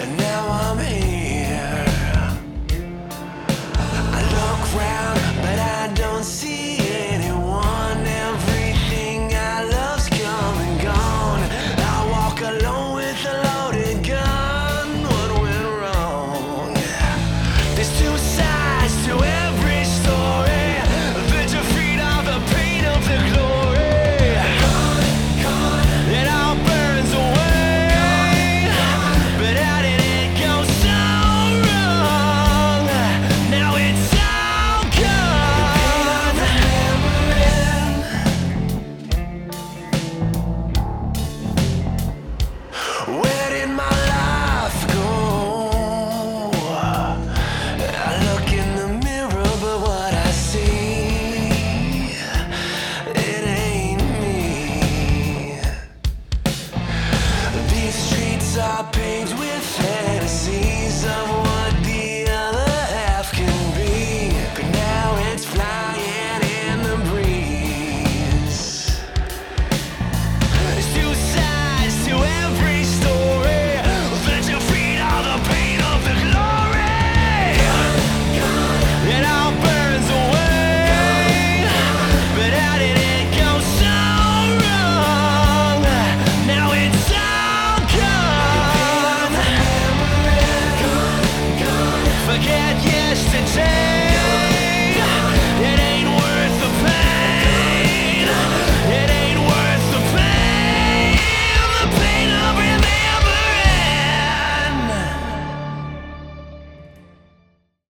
and now I'm here. I look but I don't see anyone. Everything I come and gone. I walk alone with a loaded gun. What went wrong? Two sides.